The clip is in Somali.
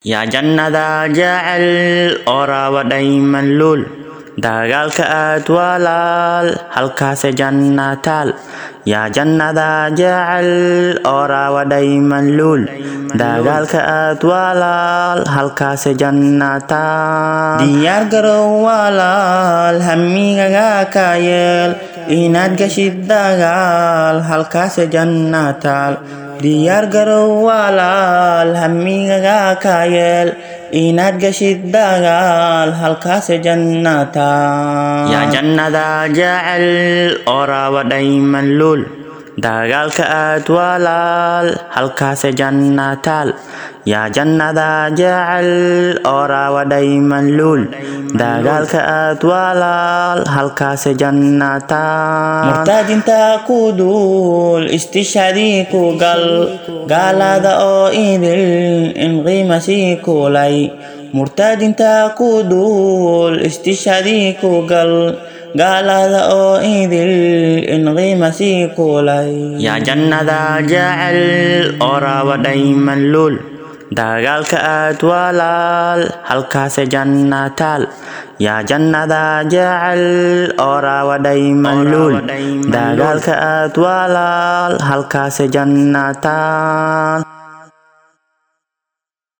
yaa jannada jecel oo raba dhayman luul dagaalka aad walaal halkaase janna taal yaa jannada jecel oo raba dhayman luul dagaalka aad walaal halkaase janna taal diyaar garow walaal hamigaga ka yeel inaad gashid dagaal halkaase janna taal diyaar garow walaal hamigaga ka yeel inaad gashid dagaal halkaase janna taal yaa jannada jecel oo raba dhayman luul dagaalka aad walaal halkaase janna taal yaa jannada jecel oo raba dhayman luul. Dagaalka aad walaal halkaase janna taal ku duul istishhadii ku gal. Gaalada oo idil in qiima sii kulay murtaadinta ku duul istishhadii ku gal gaalada oo idil in qiima sii kulay yaa jannada jecel oo raba dhayman luul dagaalka aad walaal halkaase janna taal yaa jannada jecel oo raba dhayman luul dagaalka aad walaal halkaase janna taal